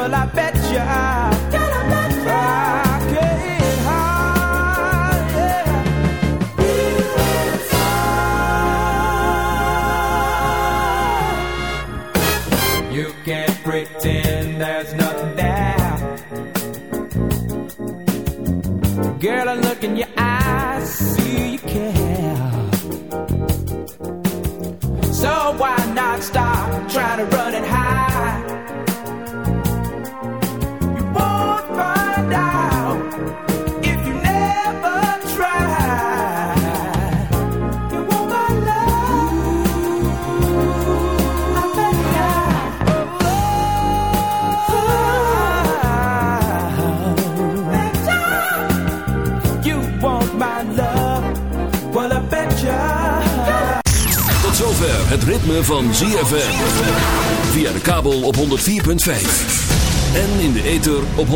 Well, I bet you I, I get high, yeah. You can't pretend there's nothing there. Girl, I look in your eyes, see you care. So why not stop trying to run it high? Het ritme van ZFM. Via de kabel op 104.5. En in de ether op 106.9.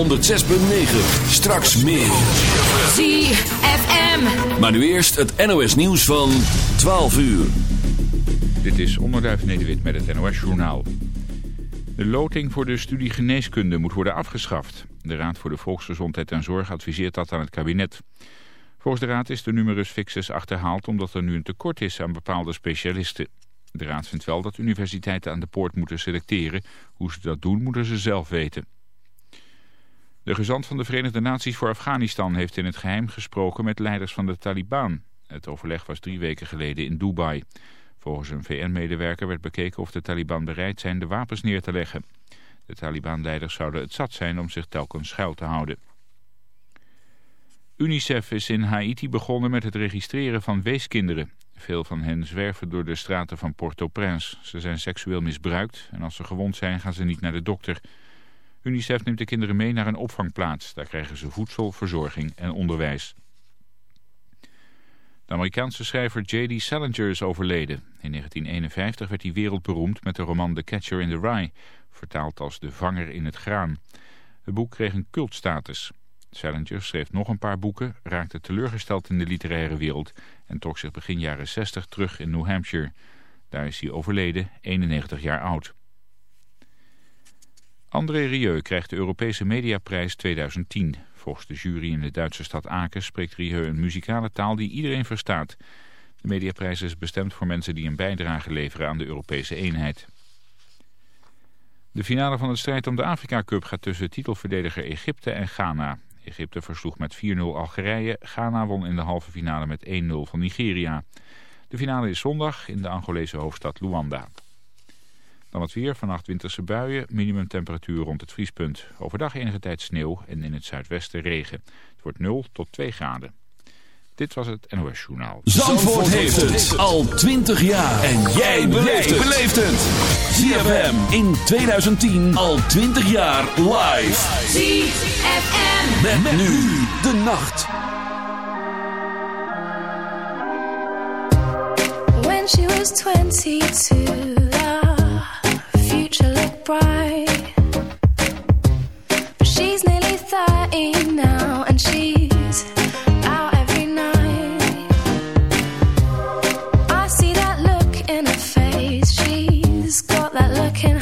Straks meer. ZFM. Maar nu eerst het NOS nieuws van 12 uur. Dit is Onderduif Nederwit met het NOS Journaal. De loting voor de studie geneeskunde moet worden afgeschaft. De Raad voor de Volksgezondheid en Zorg adviseert dat aan het kabinet. Volgens de Raad is de numerus fixus achterhaald omdat er nu een tekort is aan bepaalde specialisten. De Raad vindt wel dat universiteiten aan de poort moeten selecteren. Hoe ze dat doen moeten ze zelf weten. De gezant van de Verenigde Naties voor Afghanistan heeft in het geheim gesproken met leiders van de Taliban. Het overleg was drie weken geleden in Dubai. Volgens een VN-medewerker werd bekeken of de Taliban bereid zijn de wapens neer te leggen. De Taliban-leiders zouden het zat zijn om zich telkens schuil te houden. UNICEF is in Haiti begonnen met het registreren van weeskinderen. Veel van hen zwerven door de straten van Port-au-Prince. Ze zijn seksueel misbruikt en als ze gewond zijn gaan ze niet naar de dokter. UNICEF neemt de kinderen mee naar een opvangplaats. Daar krijgen ze voedsel, verzorging en onderwijs. De Amerikaanse schrijver J.D. Salinger is overleden. In 1951 werd hij wereldberoemd met de roman The Catcher in the Rye, vertaald als De Vanger in het Graan. Het boek kreeg een cultstatus. Salinger schreef nog een paar boeken, raakte teleurgesteld in de literaire wereld en trok zich begin jaren 60 terug in New Hampshire. Daar is hij overleden, 91 jaar oud. André Rieu krijgt de Europese Mediaprijs 2010. Volgens de jury in de Duitse stad Aken spreekt Rieu een muzikale taal die iedereen verstaat. De Mediaprijs is bestemd voor mensen die een bijdrage leveren aan de Europese eenheid. De finale van de strijd om de Afrika Cup gaat tussen titelverdediger Egypte en Ghana. Egypte versloeg met 4-0 Algerije. Ghana won in de halve finale met 1-0 van Nigeria. De finale is zondag in de Angolese hoofdstad Luanda. Dan het weer, vannacht winterse buien, minimumtemperatuur rond het vriespunt. Overdag enige tijd sneeuw en in het zuidwesten regen. Het wordt 0 tot 2 graden. Dit was het NOS Journaal. Zandvoort, heeft het al 20 jaar. En jij beleeft het. ZFM in 2010 al 20 jaar live. ZFM. Met, met nu de nacht. When she was 22, the future looked bright. But she's nearly 30 now, and she's that look in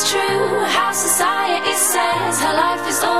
it's true how society says her life is over.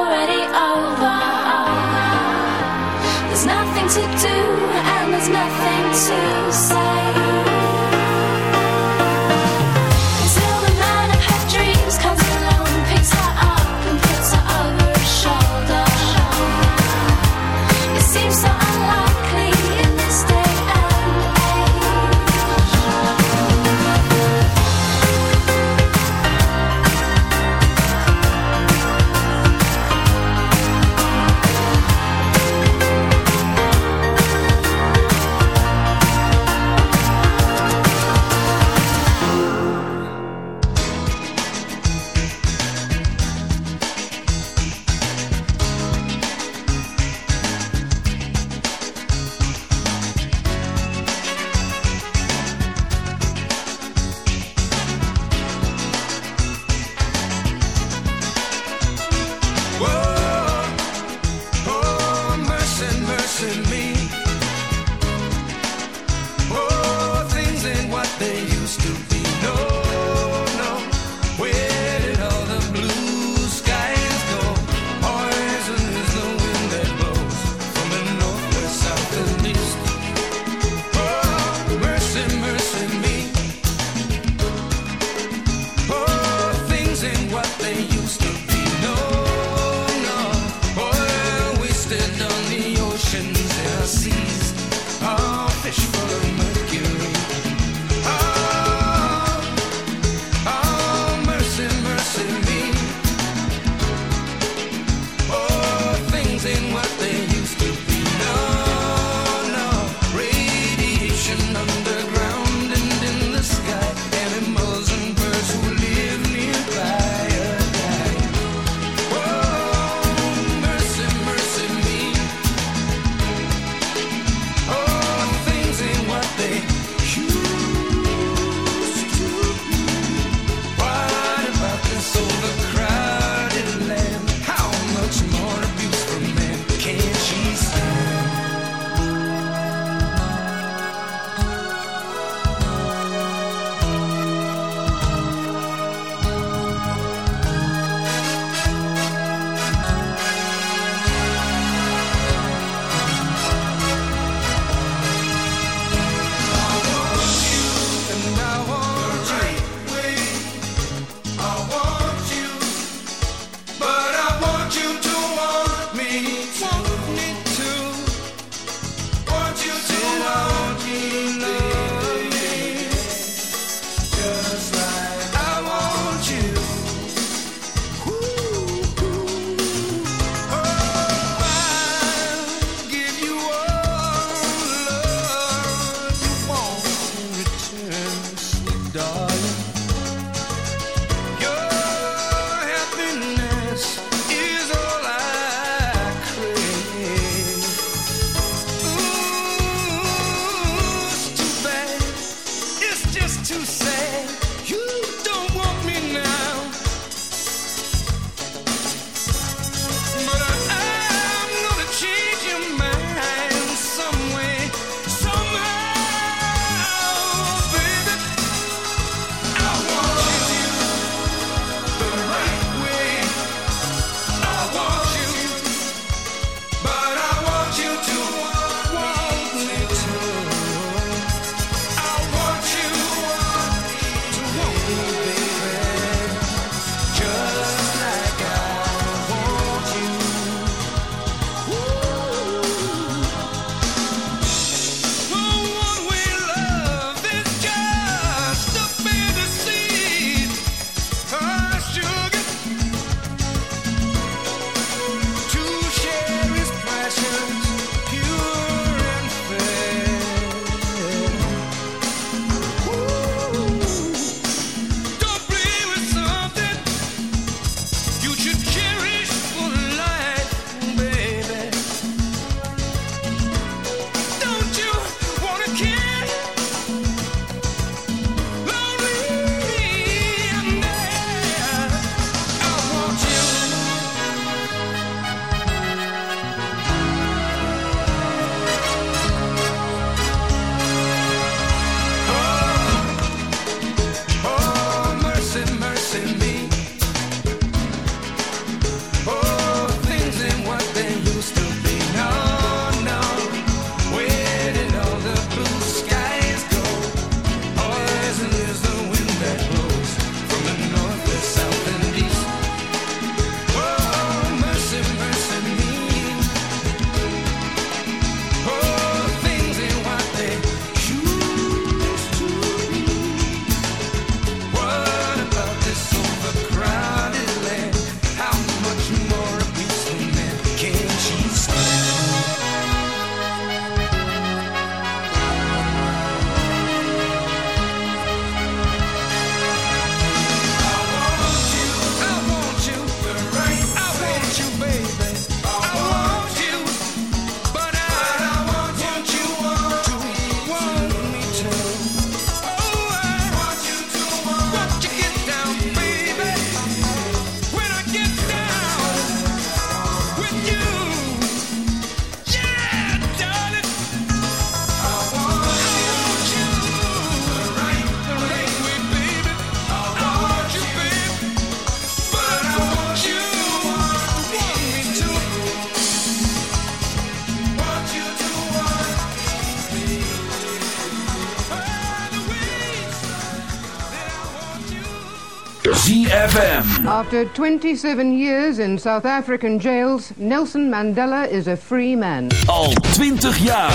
After 27 years in South African jails, Nelson Mandela is a free man. Al 20 jaar.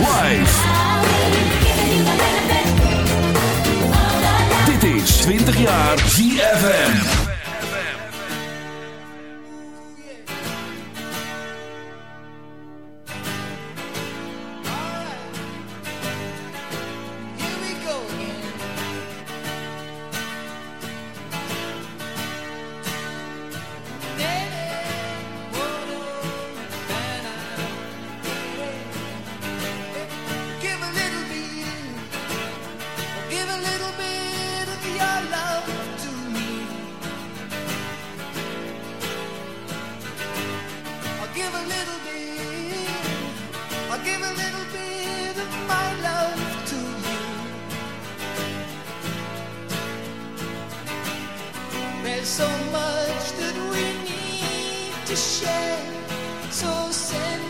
Live. Dit is 20 jaar ZFM. so much that we need to share. So send.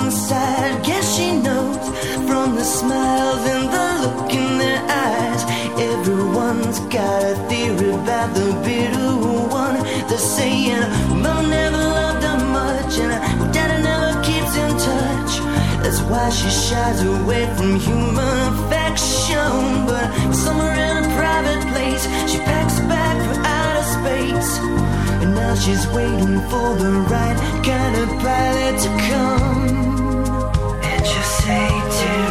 weary by the bitter one. They're saying, Mom never loved her much, and her daddy never keeps in touch. That's why she shies away from human affection. But somewhere in a private place, she packs a bag for outer space. And now she's waiting for the right kind of pilot to come. And she'll say to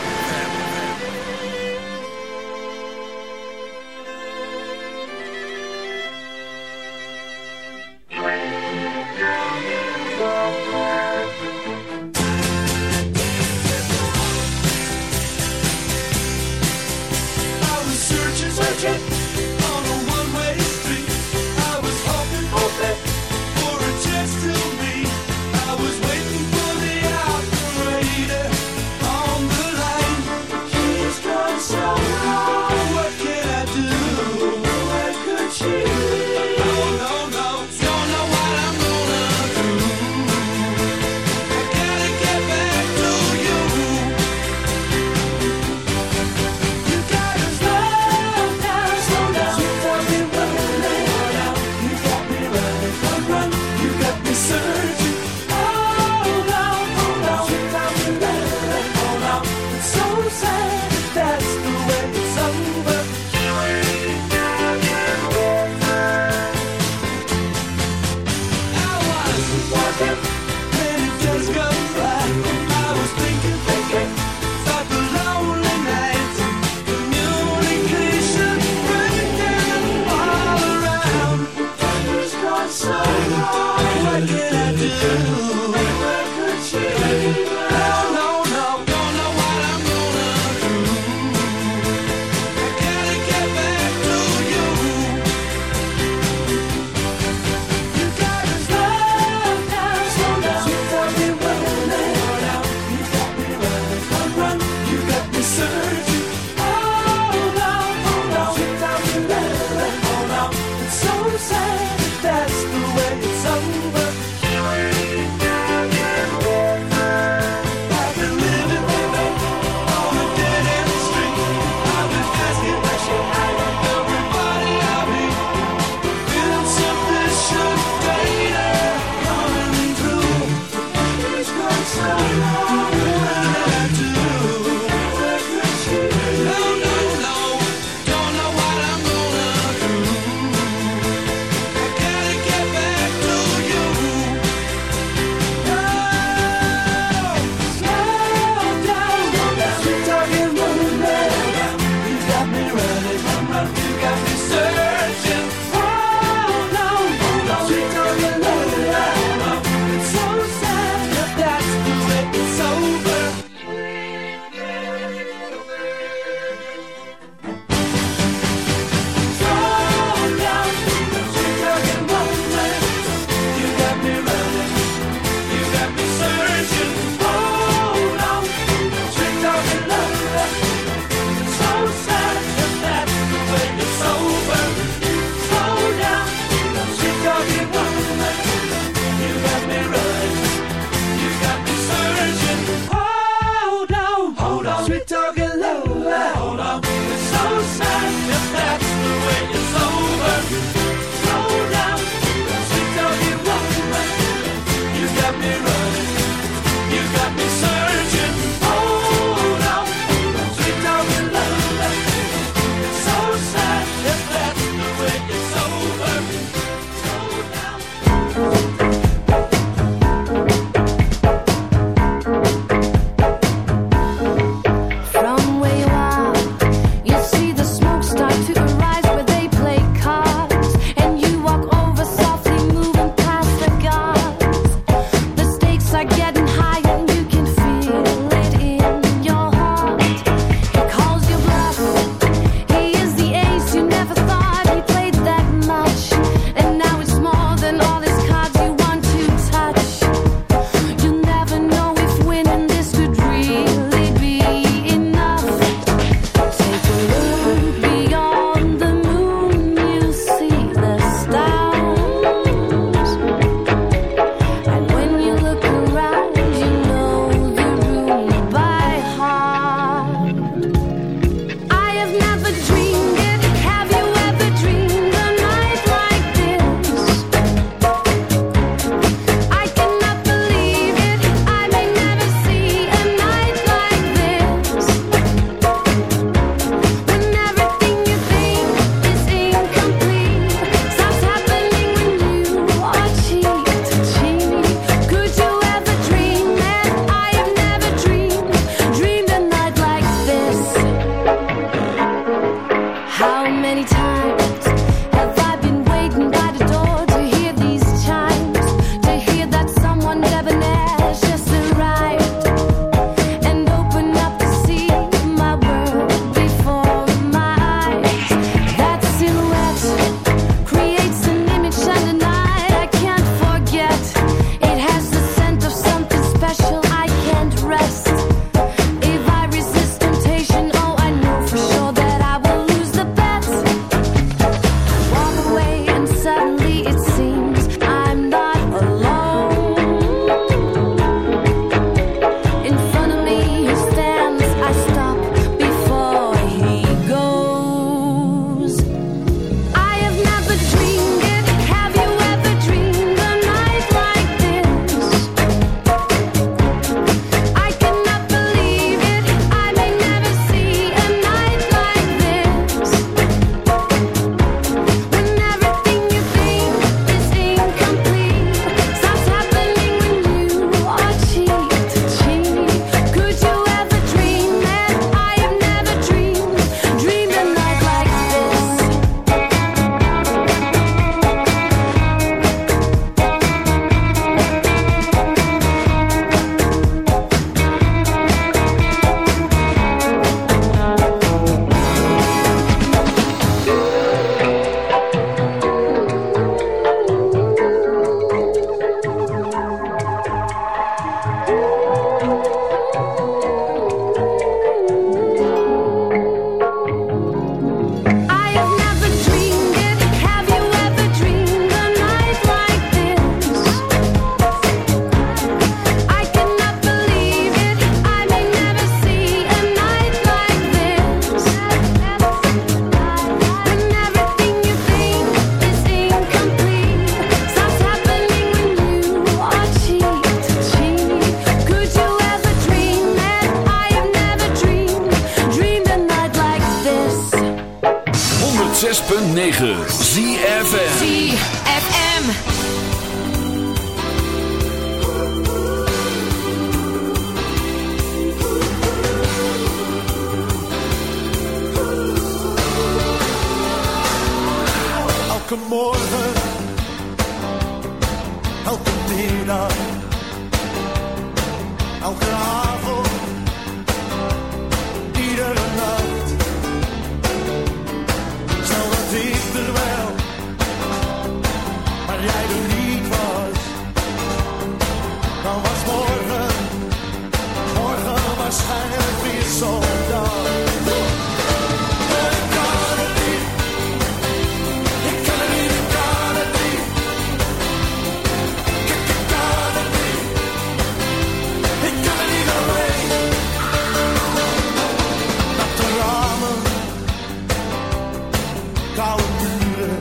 Koude muren,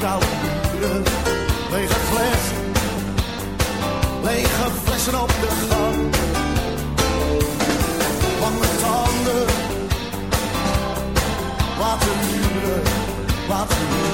koude muren. Lege flessen, lege flessen op de gang. Lange tanden, wat watermuren, water.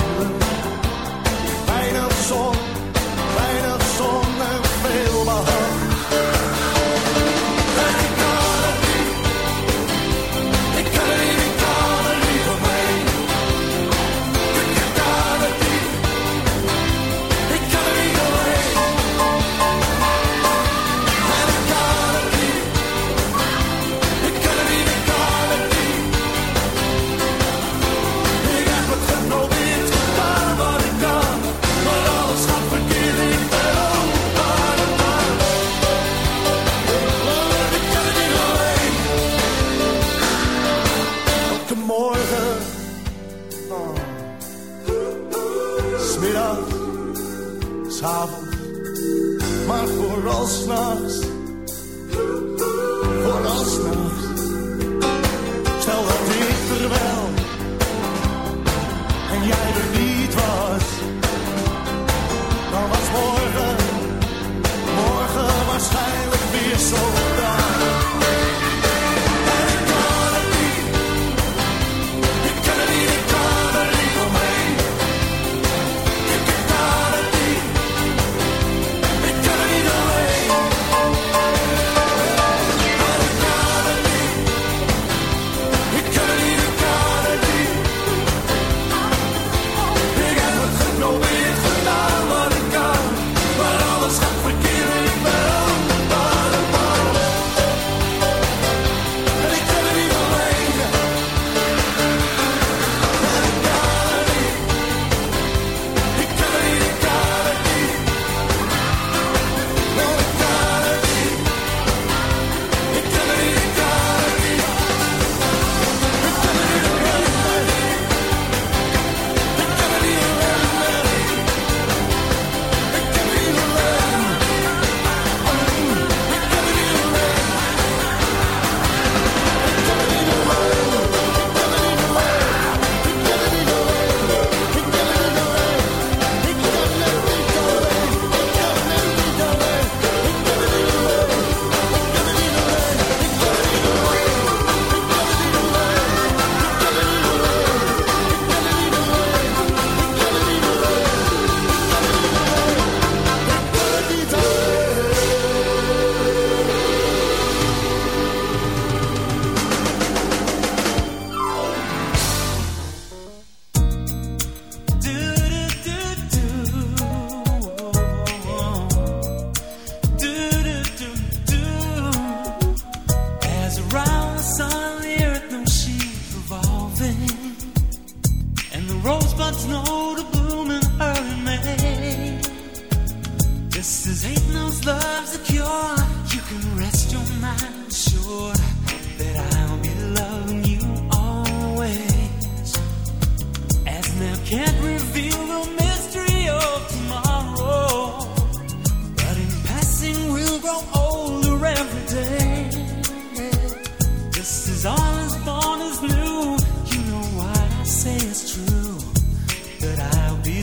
that I'll be?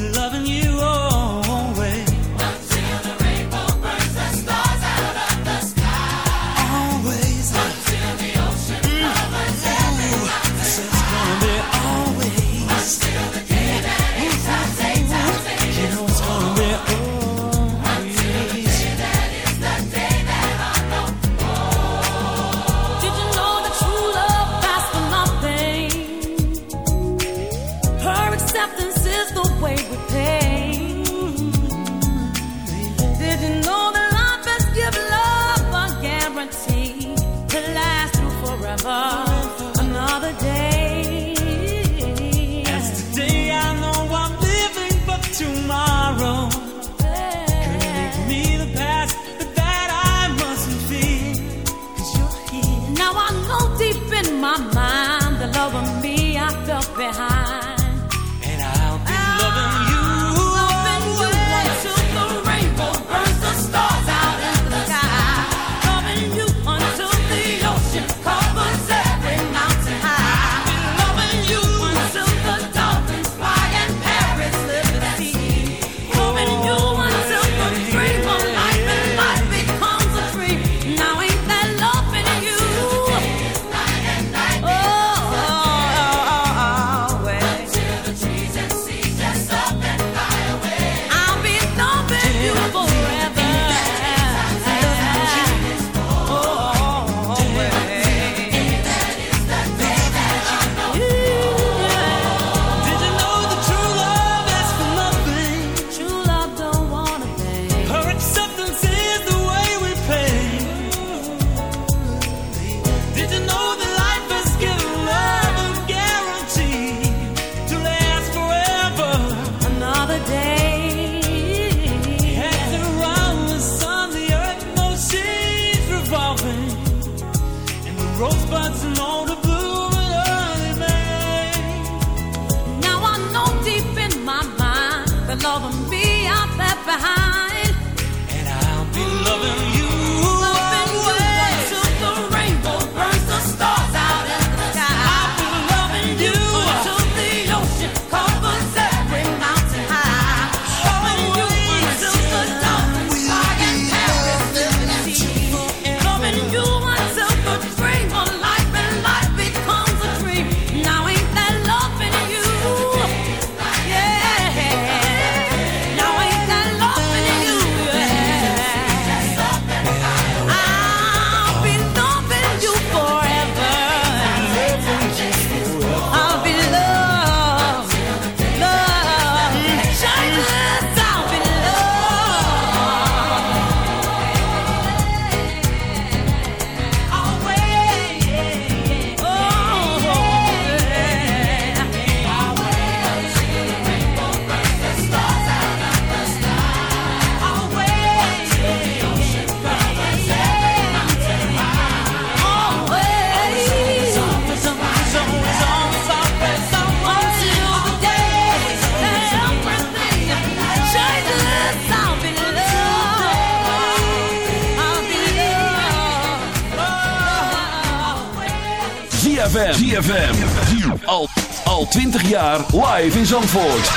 In Zandvoort.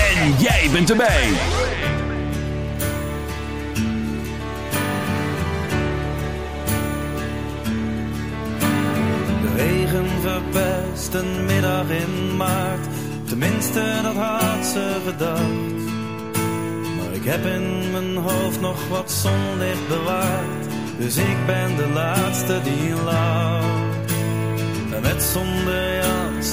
En jij bent erbij. De regen verpest een middag in maart. Tenminste, dat had ze gedacht. Maar ik heb in mijn hoofd nog wat zonlicht bewaard. Dus ik ben de laatste die lacht. En met zonder jas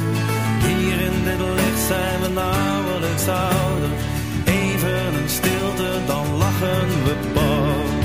Hier in dit licht zijn we nauwelijks ouder. Even een stilte, dan lachen we pas.